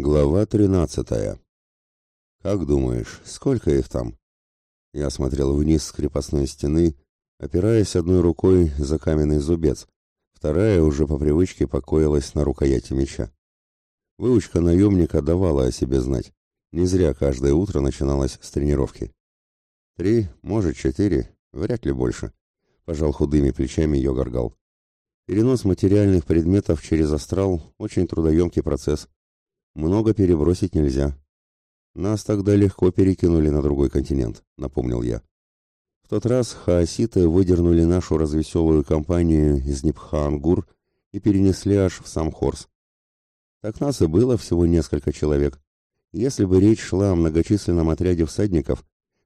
Глава тринадцатая. Как думаешь, сколько их там? Я смотрел вниз с крепостной стены, опираясь одной рукой за каменный зубец, вторая уже по привычке покоилась на рукояти меча. Выучка наемника давала о себе знать. Не зря каждое утро начиналось с тренировки. Три, может, четыре, вряд ли больше. Пожал худыми плечами Йогаргал. Перенос материальных предметов через астрал – очень трудоемкий процесс много перебросить нельзя. Нас тогда легко перекинули на другой континент, напомнил я. В тот раз хаоситы выдернули нашу развеселую компанию из Нипхаангур и перенесли аж в сам Хорс. Так нас и было всего несколько человек. Если бы речь шла о многочисленном отряде всадников,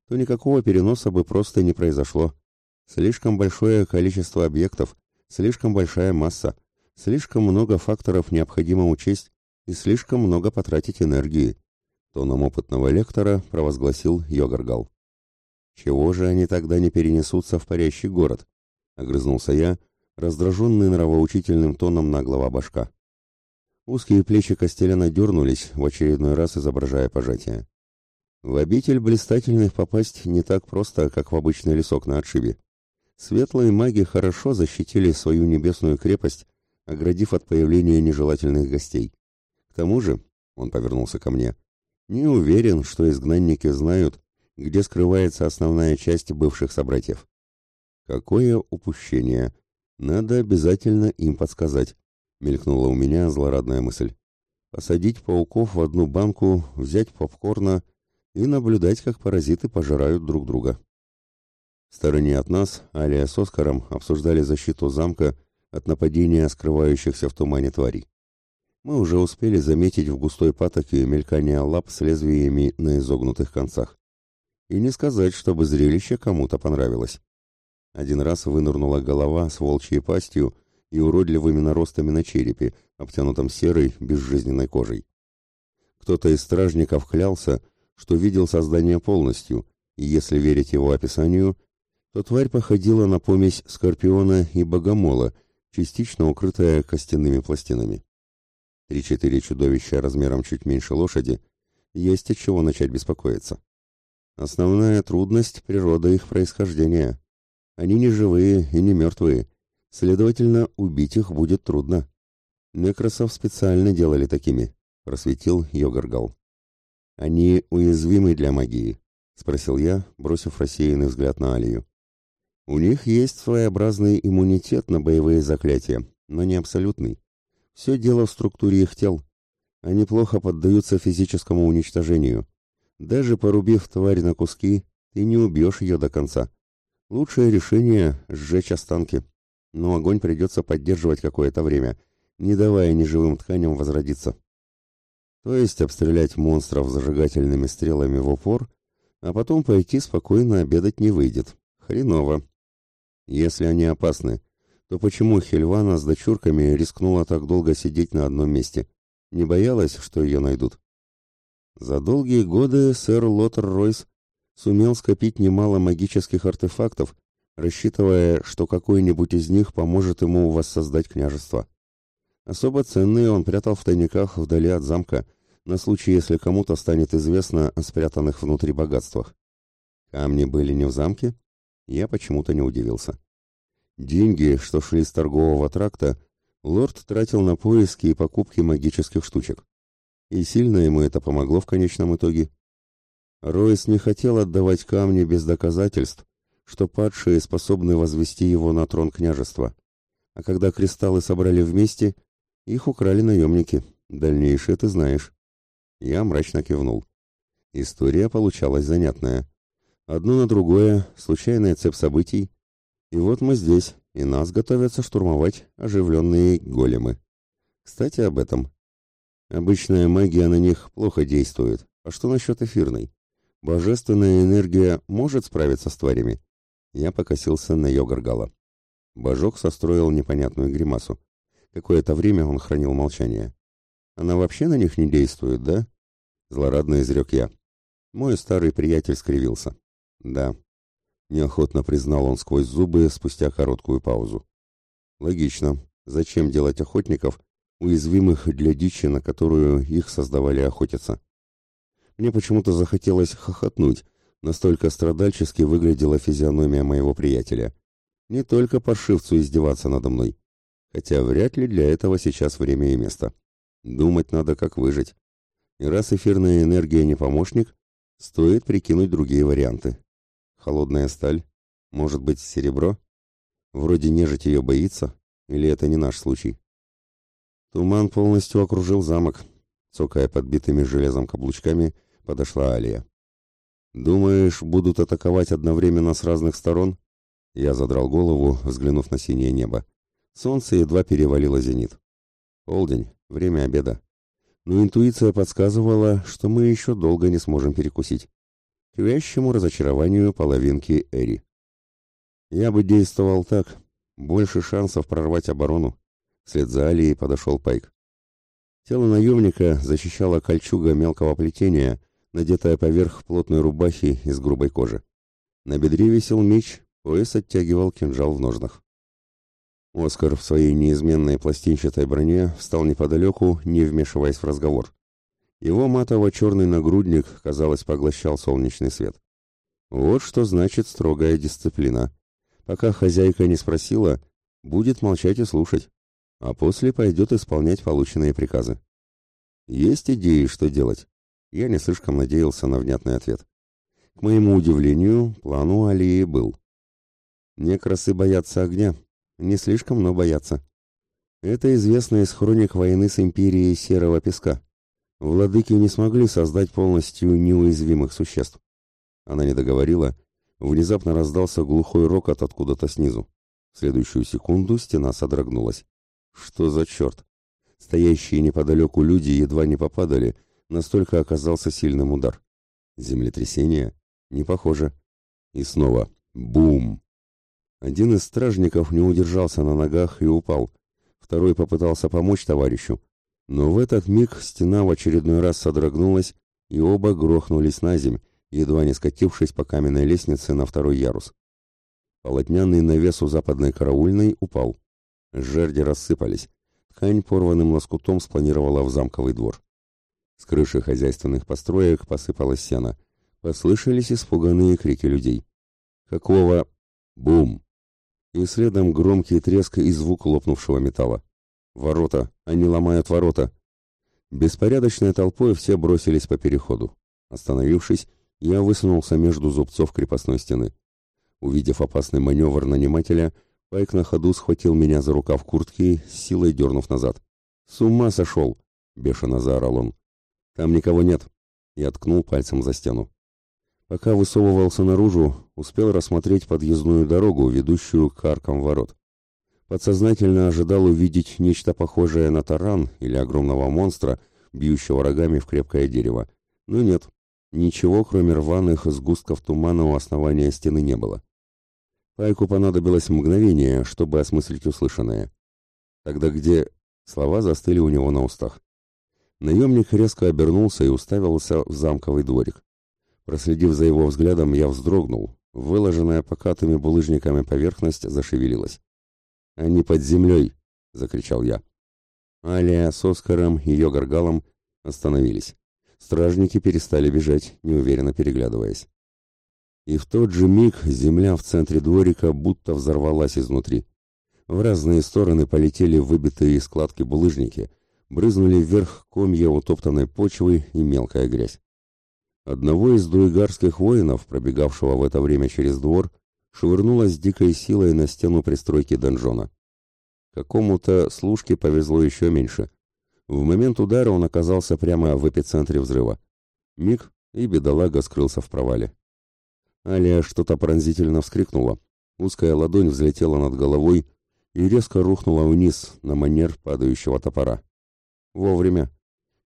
то никакого переноса бы просто не произошло. Слишком большое количество объектов, слишком большая масса, слишком много факторов необходимо учесть, и слишком много потратить энергии, тоном опытного лектора провозгласил Йогаргал. Чего же они тогда не перенесутся в парящий город? огрызнулся я, раздраженный нравоучительным тоном наглого башка. Узкие плечи Костеляна дернулись, в очередной раз изображая пожатие. В обитель блистательных попасть не так просто, как в обычный лесок на отшибе. Светлые маги хорошо защитили свою небесную крепость, оградив от появления нежелательных гостей. К тому же, он повернулся ко мне, не уверен, что изгнанники знают, где скрывается основная часть бывших собратьев. Какое упущение! Надо обязательно им подсказать, мелькнула у меня злорадная мысль. Посадить пауков в одну банку, взять попкорна и наблюдать, как паразиты пожирают друг друга. В стороне от нас Алия с Оскаром обсуждали защиту замка от нападения скрывающихся в тумане тварей мы уже успели заметить в густой патоке мелькание лап с лезвиями на изогнутых концах. И не сказать, чтобы зрелище кому-то понравилось. Один раз вынырнула голова с волчьей пастью и уродливыми наростами на черепе, обтянутом серой, безжизненной кожей. Кто-то из стражников клялся, что видел создание полностью, и если верить его описанию, то тварь походила на помесь скорпиона и богомола, частично укрытая костяными пластинами. Три-четыре чудовища размером чуть меньше лошади, есть от чего начать беспокоиться. Основная трудность – природа их происхождения. Они не живые и не мертвые, следовательно, убить их будет трудно. Некросов специально делали такими, просветил Йогаргал. Они уязвимы для магии, спросил я, бросив рассеянный взгляд на Алию. У них есть своеобразный иммунитет на боевые заклятия, но не абсолютный. Все дело в структуре их тел. Они плохо поддаются физическому уничтожению. Даже порубив тварь на куски, ты не убьешь ее до конца. Лучшее решение – сжечь останки. Но огонь придется поддерживать какое-то время, не давая неживым тканям возродиться. То есть обстрелять монстров зажигательными стрелами в упор, а потом пойти спокойно обедать не выйдет. Хреново. Если они опасны, то почему Хельвана с дочурками рискнула так долго сидеть на одном месте? Не боялась, что ее найдут? За долгие годы сэр Лотер Ройс сумел скопить немало магических артефактов, рассчитывая, что какой-нибудь из них поможет ему воссоздать княжество. Особо ценные он прятал в тайниках вдали от замка, на случай, если кому-то станет известно о спрятанных внутри богатствах. Камни были не в замке? Я почему-то не удивился. Деньги, что шли с торгового тракта, лорд тратил на поиски и покупки магических штучек. И сильно ему это помогло в конечном итоге. Ройс не хотел отдавать камни без доказательств, что падшие способны возвести его на трон княжества. А когда кристаллы собрали вместе, их украли наемники. Дальнейшее ты знаешь. Я мрачно кивнул. История получалась занятная. Одно на другое, случайная цепь событий, и вот мы здесь, и нас готовятся штурмовать оживленные големы. Кстати, об этом. Обычная магия на них плохо действует. А что насчет эфирной? Божественная энергия может справиться с тварями? Я покосился на Йогаргала. Божок состроил непонятную гримасу. Какое-то время он хранил молчание. Она вообще на них не действует, да? Злорадно изрек я. Мой старый приятель скривился. Да, неохотно признал он сквозь зубы спустя короткую паузу. Логично. Зачем делать охотников, уязвимых для дичи, на которую их создавали охотиться. Мне почему-то захотелось хохотнуть, настолько страдальчески выглядела физиономия моего приятеля. Не только паршивцу издеваться надо мной, хотя вряд ли для этого сейчас время и место. Думать надо, как выжить. И раз эфирная энергия не помощник, стоит прикинуть другие варианты. Холодная сталь? Может быть, серебро? Вроде нежить ее боится, или это не наш случай? Туман полностью окружил замок. Цокая подбитыми железом каблучками, подошла Алия. «Думаешь, будут атаковать одновременно с разных сторон?» Я задрал голову, взглянув на синее небо. Солнце едва перевалило зенит. Полдень, время обеда. Но интуиция подсказывала, что мы еще долго не сможем перекусить. К вящему разочарованию половинки Эри. Я бы действовал так. Больше шансов прорвать оборону. Вслед за Алией подошел Пайк. Тело наемника защищала кольчуга мелкого плетения, надетая поверх плотной рубахи из грубой кожи. На бедре висел меч, пояс оттягивал кинжал в ножнах. Оскар в своей неизменной пластинчатой броне встал неподалеку, не вмешиваясь в разговор. Его матово-черный нагрудник, казалось, поглощал солнечный свет. Вот что значит строгая дисциплина. Пока хозяйка не спросила, будет молчать и слушать, а после пойдет исполнять полученные приказы. Есть идеи, что делать? Я не слишком надеялся на внятный ответ. К моему удивлению, план у Алии был. Некрасы боятся огня. Не слишком, но боятся. Это известно из хроник войны с империей Серого Песка. Владыки не смогли создать полностью неуязвимых существ. Она не договорила, Внезапно раздался глухой рокот откуда-то снизу. В следующую секунду стена содрогнулась. Что за черт? Стоящие неподалеку люди едва не попадали, настолько оказался сильным удар. Землетрясение? Не похоже. И снова бум! Один из стражников не удержался на ногах и упал. Второй попытался помочь товарищу. Но в этот миг стена в очередной раз содрогнулась, и оба грохнулись на земь, едва не скатившись по каменной лестнице на второй ярус. Полотняный навес у западной караульной упал. Жерди рассыпались. Ткань порванным лоскутом спланировала в замковый двор. С крыши хозяйственных построек посыпалось сено. Послышались испуганные крики людей. «Какого?» «Бум!» И следом громкий треск и звук лопнувшего металла. «Ворота! Они ломают ворота!» Беспорядочной толпой все бросились по переходу. Остановившись, я высунулся между зубцов крепостной стены. Увидев опасный маневр нанимателя, Пайк на ходу схватил меня за рукав куртки, силой дернув назад. «С ума сошел!» — бешено заорал он. «Там никого нет!» — я ткнул пальцем за стену. Пока высовывался наружу, успел рассмотреть подъездную дорогу, ведущую к аркам ворот. Подсознательно ожидал увидеть нечто похожее на таран или огромного монстра, бьющего рогами в крепкое дерево. Но нет, Ничего, кроме рваных сгустков тумана у основания стены не было. Пайку понадобилось мгновение, чтобы осмыслить услышанное. Тогда где... Слова застыли у него на устах. Наемник резко обернулся и уставился в замковый дворик. Проследив за его взглядом, я вздрогнул. Выложенная покатыми булыжниками поверхность зашевелилась. «Они под землей!» — закричал я. Алия с Оскаром и ее горгалом остановились. Стражники перестали бежать, неуверенно переглядываясь. И в тот же миг земля в центре дворика будто взорвалась изнутри. В разные стороны полетели выбитые складки булыжники, брызнули вверх комья утоптанной почвы и мелкая грязь. Одного из дуигарских воинов, пробегавшего в это время через двор, швырнуло с дикой силой на стену пристройки донжона. Какому-то служке повезло еще меньше. В момент удара он оказался прямо в эпицентре взрыва. Миг, и бедолага скрылся в провале. Алия что-то пронзительно вскрикнула. Узкая ладонь взлетела над головой и резко рухнула вниз на манер падающего топора. Вовремя.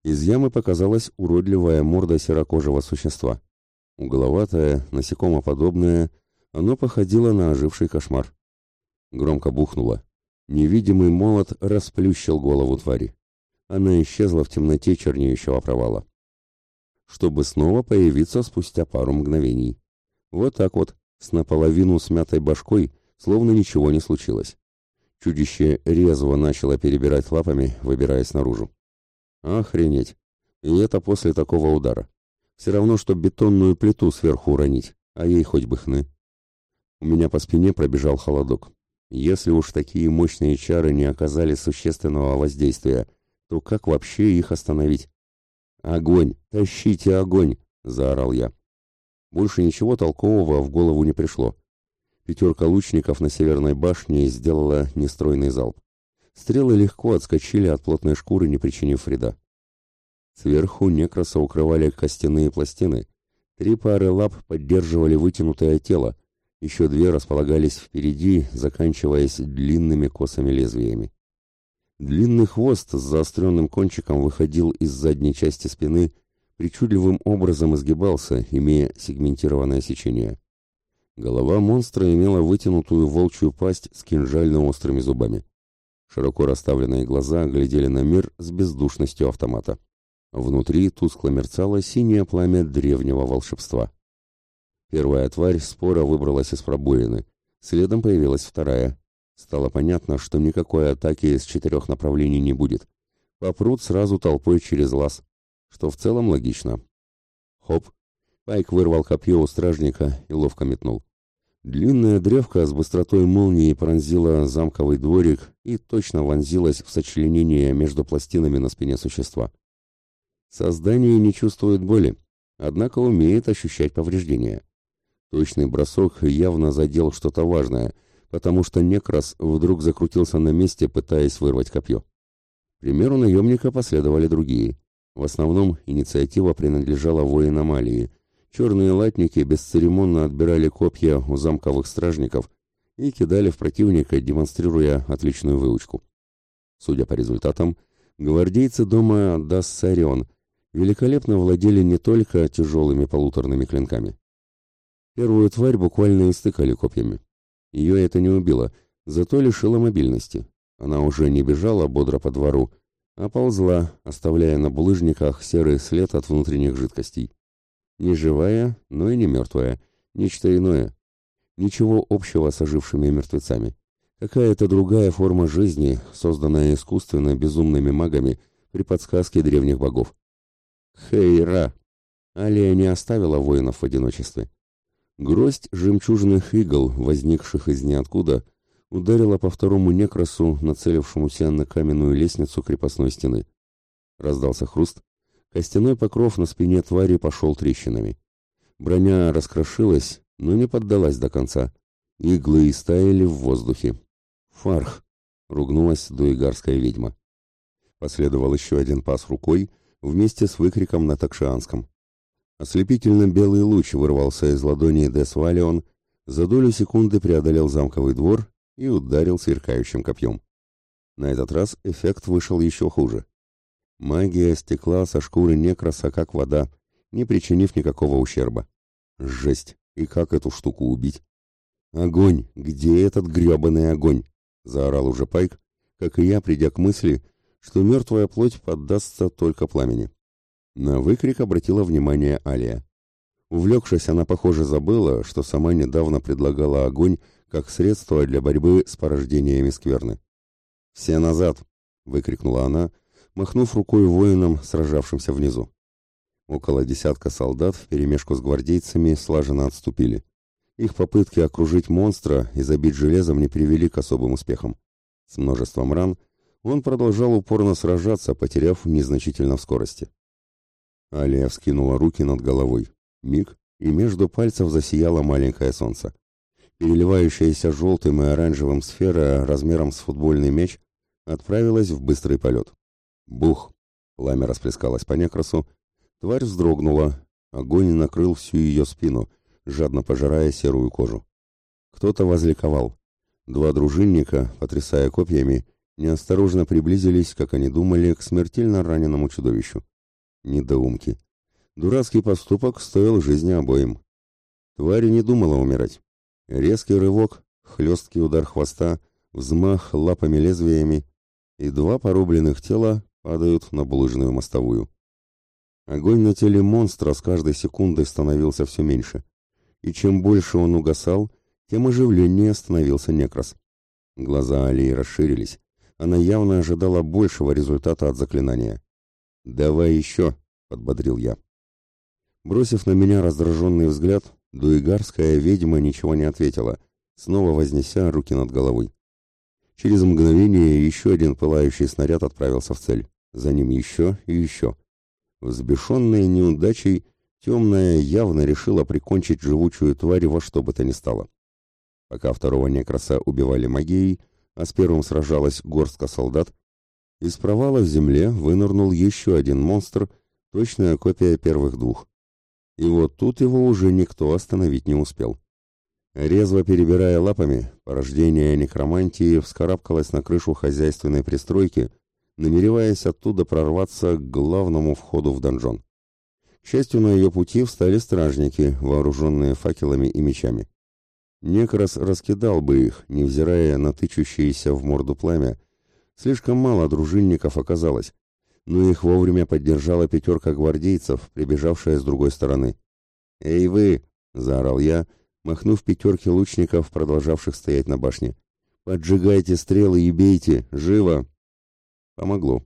Из ямы показалась уродливая морда серокожего существа. Угловатое, насекомоподобное, оно походило на оживший кошмар. Громко бухнуло. Невидимый молот расплющил голову твари она исчезла в темноте чернеющего провала. Чтобы снова появиться спустя пару мгновений. Вот так вот, с наполовину смятой башкой, словно ничего не случилось. Чудище резво начало перебирать лапами, выбираясь наружу. Охренеть! И это после такого удара. Все равно, что бетонную плиту сверху уронить, а ей хоть бы хны. У меня по спине пробежал холодок. Если уж такие мощные чары не оказали существенного воздействия, то как вообще их остановить? «Огонь! Тащите огонь!» — заорал я. Больше ничего толкового в голову не пришло. Пятерка лучников на северной башне сделала нестройный залп. Стрелы легко отскочили от плотной шкуры, не причинив вреда. Сверху некраса укрывали костяные пластины. Три пары лап поддерживали вытянутое тело, еще две располагались впереди, заканчиваясь длинными косыми лезвиями. Длинный хвост с заостренным кончиком выходил из задней части спины, причудливым образом изгибался, имея сегментированное сечение. Голова монстра имела вытянутую волчью пасть с кинжально-острыми зубами. Широко расставленные глаза глядели на мир с бездушностью автомата. Внутри тускло мерцало синее пламя древнего волшебства. Первая тварь спора выбралась из пробоины. Следом появилась вторая. Стало понятно, что никакой атаки из четырех направлений не будет. Попрут сразу толпой через лаз, что в целом логично. Хоп! Пайк вырвал копье у стражника и ловко метнул. Длинная древка с быстротой молнии пронзила замковый дворик и точно вонзилась в сочленение между пластинами на спине существа. Создание не чувствует боли, однако умеет ощущать повреждения. Точный бросок явно задел что-то важное, потому что Некрас вдруг закрутился на месте, пытаясь вырвать копье. К примеру наемника последовали другие. В основном инициатива принадлежала воинам Алии. Черные латники бесцеремонно отбирали копья у замковых стражников и кидали в противника, демонстрируя отличную выучку. Судя по результатам, гвардейцы дома Дассарион великолепно владели не только тяжелыми полуторными клинками. Первую тварь буквально истыкали копьями. Ее это не убило, зато лишило мобильности. Она уже не бежала бодро по двору, а ползла, оставляя на булыжниках серый след от внутренних жидкостей. Не живая, но и не мертвая, нечто иное. Ничего общего с ожившими мертвецами. Какая-то другая форма жизни, созданная искусственно безумными магами при подсказке древних богов. Хейра! Алия не оставила воинов в одиночестве. Гроздь жемчужных игл, возникших из ниоткуда, ударила по второму некрасу, нацелившемуся на каменную лестницу крепостной стены. Раздался хруст. Костяной покров на спине твари пошел трещинами. Броня раскрошилась, но не поддалась до конца. Иглы истаяли в воздухе. «Фарх!» — ругнулась дуигарская ведьма. Последовал еще один пас рукой вместе с выкриком на такшианском. Ослепительно белый луч вырвался из ладони Десвалион, за долю секунды преодолел замковый двор и ударил сверкающим копьем. На этот раз эффект вышел еще хуже. Магия стекла со шкуры некраса, как вода, не причинив никакого ущерба. Жесть! И как эту штуку убить? «Огонь! Где этот гребаный огонь?» — заорал уже Пайк, как и я, придя к мысли, что мертвая плоть поддастся только пламени. На выкрик обратила внимание Алия. Увлекшись, она, похоже, забыла, что сама недавно предлагала огонь как средство для борьбы с порождениями скверны. «Все назад!» — выкрикнула она, махнув рукой воинам, сражавшимся внизу. Около десятка солдат вперемешку с гвардейцами слаженно отступили. Их попытки окружить монстра и забить железом не привели к особым успехам. С множеством ран он продолжал упорно сражаться, потеряв незначительно в скорости. Алия вскинула руки над головой. Миг, и между пальцев засияло маленькое солнце. Переливающаяся желтым и оранжевым сфера размером с футбольный мяч отправилась в быстрый полет. Бух! Пламя расплескалось по некрасу. Тварь вздрогнула. Огонь накрыл всю ее спину, жадно пожирая серую кожу. Кто-то возликовал. Два дружинника, потрясая копьями, неосторожно приблизились, как они думали, к смертельно раненому чудовищу. Недоумки. Дурацкий поступок стоил жизни обоим. Тварь не думала умирать. Резкий рывок, хлесткий удар хвоста, взмах лапами-лезвиями, и два порубленных тела падают на булыжную мостовую. Огонь на теле монстра с каждой секундой становился все меньше, и чем больше он угасал, тем оживленнее становился некрас. Глаза Алии расширились. Она явно ожидала большего результата от заклинания. «Давай еще», — подбодрил я. Бросив на меня раздраженный взгляд, дуигарская ведьма ничего не ответила, снова вознеся руки над головой. Через мгновение еще один пылающий снаряд отправился в цель. За ним еще и еще. Взбешенная неудачей, темная явно решила прикончить живучую тварь во что бы то ни стало. Пока второго некраса убивали магией, а с первым сражалась горстка солдат, из провала в земле вынырнул еще один монстр, точная копия первых двух. И вот тут его уже никто остановить не успел. Резво перебирая лапами, порождение некромантии вскарабкалось на крышу хозяйственной пристройки, намереваясь оттуда прорваться к главному входу в донжон. К счастью, на ее пути встали стражники, вооруженные факелами и мечами. Некрас раскидал бы их, невзирая на тычущиеся в морду пламя. Слишком мало дружинников оказалось, но их вовремя поддержала пятерка гвардейцев, прибежавшая с другой стороны. «Эй вы!» — заорал я, махнув пятерки лучников, продолжавших стоять на башне. «Поджигайте стрелы и бейте! Живо!» Помогло.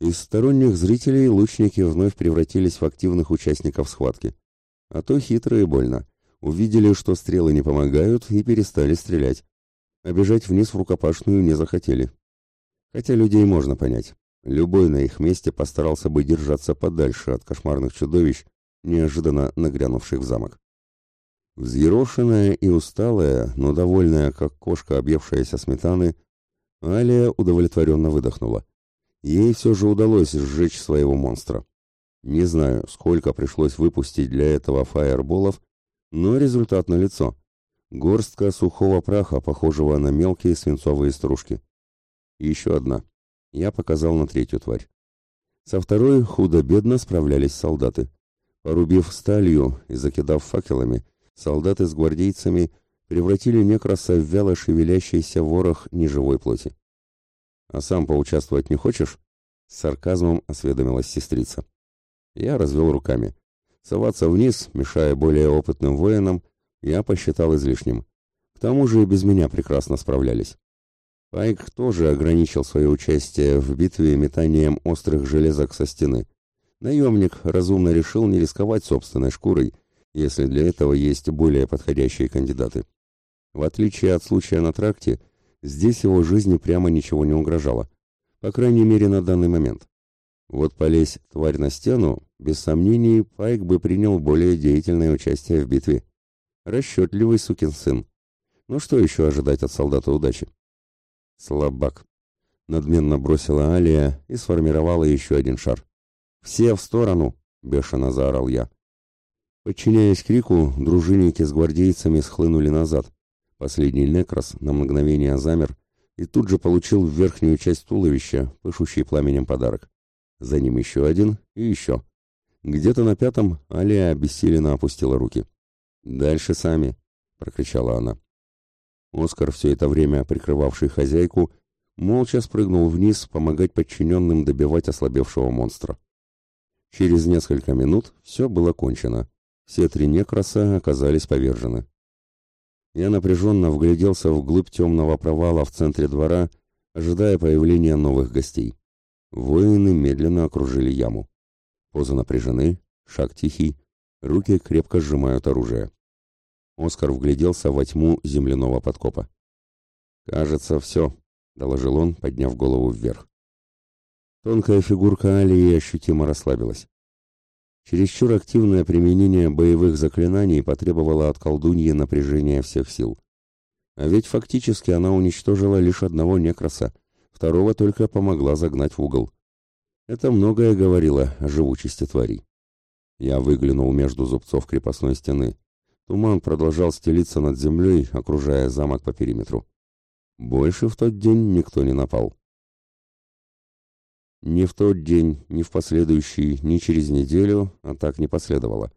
Из сторонних зрителей лучники вновь превратились в активных участников схватки. А то хитро и больно увидели, что стрелы не помогают, и перестали стрелять. А бежать вниз в рукопашную не захотели. Хотя людей можно понять. Любой на их месте постарался бы держаться подальше от кошмарных чудовищ, неожиданно нагрянувших в замок. Взъерошенная и усталая, но довольная, как кошка, объевшаяся сметаны, Алия удовлетворенно выдохнула. Ей все же удалось сжечь своего монстра. Не знаю, сколько пришлось выпустить для этого фаерболов, но результат налицо. Горстка сухого праха, похожего на мелкие свинцовые стружки. Еще одна. Я показал на третью тварь. Со второй худо-бедно справлялись солдаты. Порубив сталью и закидав факелами, солдаты с гвардейцами превратили некраса в вяло шевелящийся ворох неживой плоти. «А сам поучаствовать не хочешь?» С сарказмом осведомилась сестрица. Я развел руками. Соваться вниз, мешая более опытным воинам, я посчитал излишним. К тому же и без меня прекрасно справлялись. Пайк тоже ограничил свое участие в битве метанием острых железок со стены. Наемник разумно решил не рисковать собственной шкурой, если для этого есть более подходящие кандидаты. В отличие от случая на тракте, здесь его жизни прямо ничего не угрожало. По крайней мере, на данный момент. Вот полезь тварь на стену, без сомнений, Пайк бы принял более деятельное участие в битве. Расчетливый сукин сын. Ну что еще ожидать от солдата удачи? Слабак. Надменно бросила Алия и сформировала еще один шар. «Все в сторону!» — бешено заорал я. Подчиняясь крику, дружинники с гвардейцами схлынули назад. Последний некрос на мгновение замер и тут же получил в верхнюю часть туловища, пышущий пламенем подарок за ним еще один и еще. Где-то на пятом Алия обессиленно опустила руки. «Дальше сами!» — прокричала она. Оскар, все это время прикрывавший хозяйку, молча спрыгнул вниз помогать подчиненным добивать ослабевшего монстра. Через несколько минут все было кончено. Все три некраса оказались повержены. Я напряженно вгляделся вглубь темного провала в центре двора, ожидая появления новых гостей. Воины медленно окружили яму. Позы напряжены, шаг тихий, руки крепко сжимают оружие. Оскар вгляделся во тьму земляного подкопа. «Кажется, все», — доложил он, подняв голову вверх. Тонкая фигурка Алии ощутимо расслабилась. Чересчур активное применение боевых заклинаний потребовало от колдуньи напряжения всех сил. А ведь фактически она уничтожила лишь одного некраса — второго только помогла загнать в угол. Это многое говорило о живучести тварей. Я выглянул между зубцов крепостной стены. Туман продолжал стелиться над землей, окружая замок по периметру. Больше в тот день никто не напал. Ни в тот день, ни в последующий, ни через неделю а так не последовало.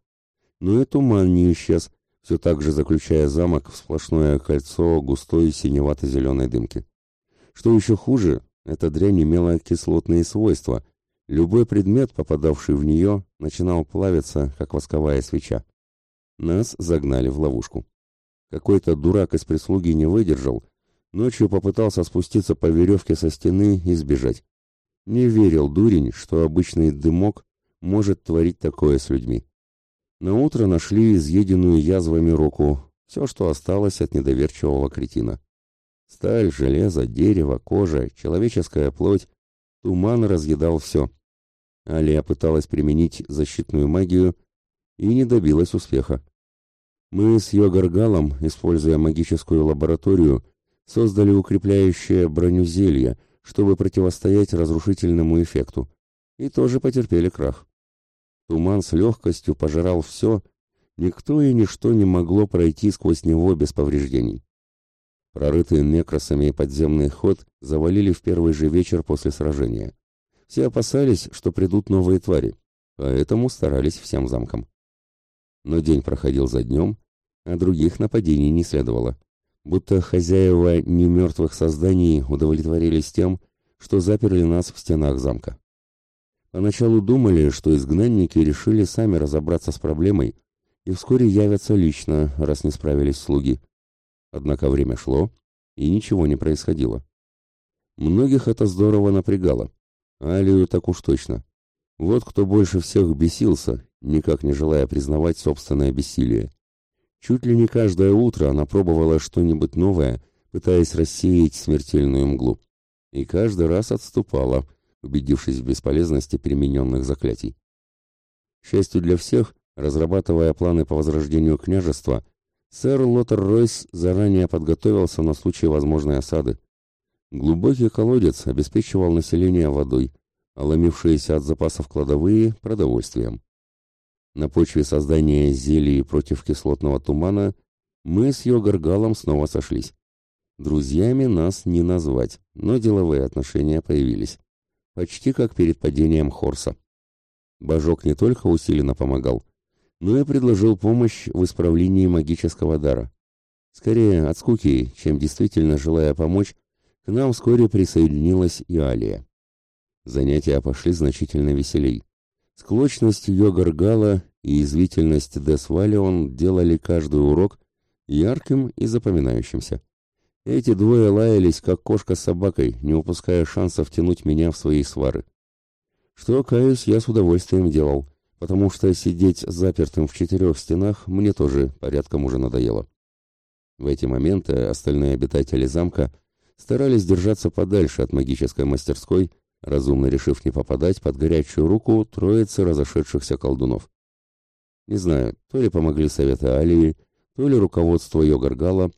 Но и туман не исчез, все так же заключая замок в сплошное кольцо густой синевато-зеленой дымки. Что еще хуже, эта дрянь имела кислотные свойства. Любой предмет, попадавший в нее, начинал плавиться, как восковая свеча. Нас загнали в ловушку. Какой-то дурак из прислуги не выдержал Ночью попытался спуститься по веревке со стены и сбежать. Не верил дурень, что обычный дымок может творить такое с людьми. На утро нашли изъеденную язвами руку, все, что осталось от недоверчивого кретина. Сталь, железо, дерево, кожа, человеческая плоть. Туман разъедал все. Алия пыталась применить защитную магию и не добилась успеха. Мы с Йогаргалом, используя магическую лабораторию, создали укрепляющее броню зелье, чтобы противостоять разрушительному эффекту, и тоже потерпели крах. Туман с легкостью пожирал все, никто и ничто не могло пройти сквозь него без повреждений. Прорытый некросами подземный ход завалили в первый же вечер после сражения. Все опасались, что придут новые твари, поэтому старались всем замком. Но день проходил за днем, а других нападений не следовало. Будто хозяева немертвых созданий удовлетворились тем, что заперли нас в стенах замка. Поначалу думали, что изгнанники решили сами разобраться с проблемой и вскоре явятся лично, раз не справились слуги. Однако время шло, и ничего не происходило. Многих это здорово напрягало. Алию так уж точно. Вот кто больше всех бесился, никак не желая признавать собственное бессилие. Чуть ли не каждое утро она пробовала что-нибудь новое, пытаясь рассеять смертельную мглу. И каждый раз отступала, убедившись в бесполезности примененных заклятий. К счастью для всех, разрабатывая планы по возрождению княжества, сэр Лотер Ройс заранее подготовился на случай возможной осады. Глубокий колодец обеспечивал население водой, а ломившиеся от запасов кладовые – продовольствием. На почве создания зелий против кислотного тумана мы с Йогаргалом снова сошлись. Друзьями нас не назвать, но деловые отношения появились. Почти как перед падением Хорса. Божок не только усиленно помогал, но и предложил помощь в исправлении магического дара. Скорее от скуки, чем действительно желая помочь, к нам вскоре присоединилась и Алия. Занятия пошли значительно веселей. Склочность Йогаргала и извительность Десвалион делали каждый урок ярким и запоминающимся. Эти двое лаялись, как кошка с собакой, не упуская шанса втянуть меня в свои свары. Что, каюсь, я с удовольствием делал, потому что сидеть запертым в четырех стенах мне тоже порядком уже надоело. В эти моменты остальные обитатели замка старались держаться подальше от магической мастерской, разумно решив не попадать под горячую руку троицы разошедшихся колдунов. Не знаю, то ли помогли советы Алии, то ли руководство Йогаргала,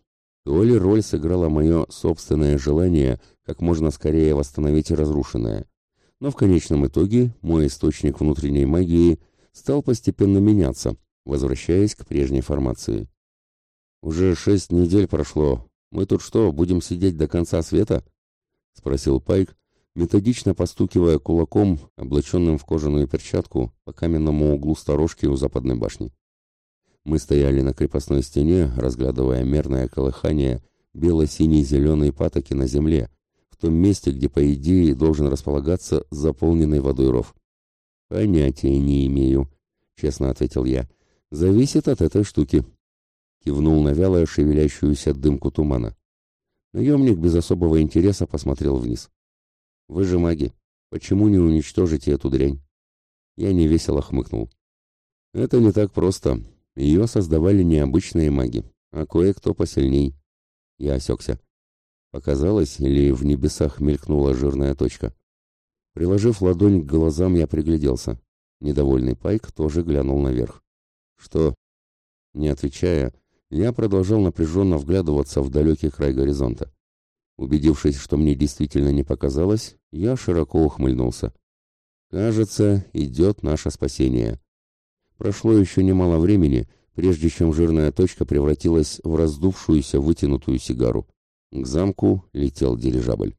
то ли роль сыграло мое собственное желание как можно скорее восстановить разрушенное. Но в конечном итоге мой источник внутренней магии стал постепенно меняться, возвращаясь к прежней формации. Уже шесть недель прошло, «Мы тут что, будем сидеть до конца света?» — спросил Пайк, методично постукивая кулаком, облаченным в кожаную перчатку, по каменному углу сторожки у западной башни. Мы стояли на крепостной стене, разглядывая мерное колыхание бело-синей зеленой патоки на земле, в том месте, где, по идее, должен располагаться заполненный водой ров. «Понятия не имею», — честно ответил я. «Зависит от этой штуки» кивнул на вяло шевелящуюся дымку тумана. Наемник без особого интереса посмотрел вниз. «Вы же маги. Почему не уничтожите эту дрянь?» Я невесело хмыкнул. «Это не так просто. Ее создавали необычные маги, а кое-кто посильней». Я осекся. Показалось, или в небесах мелькнула жирная точка. Приложив ладонь к глазам, я пригляделся. Недовольный Пайк тоже глянул наверх. «Что?» Не отвечая, я продолжал напряженно вглядываться в далекий край горизонта. Убедившись, что мне действительно не показалось, я широко ухмыльнулся. Кажется, идет наше спасение. Прошло еще немало времени, прежде чем жирная точка превратилась в раздувшуюся вытянутую сигару. К замку летел дирижабль.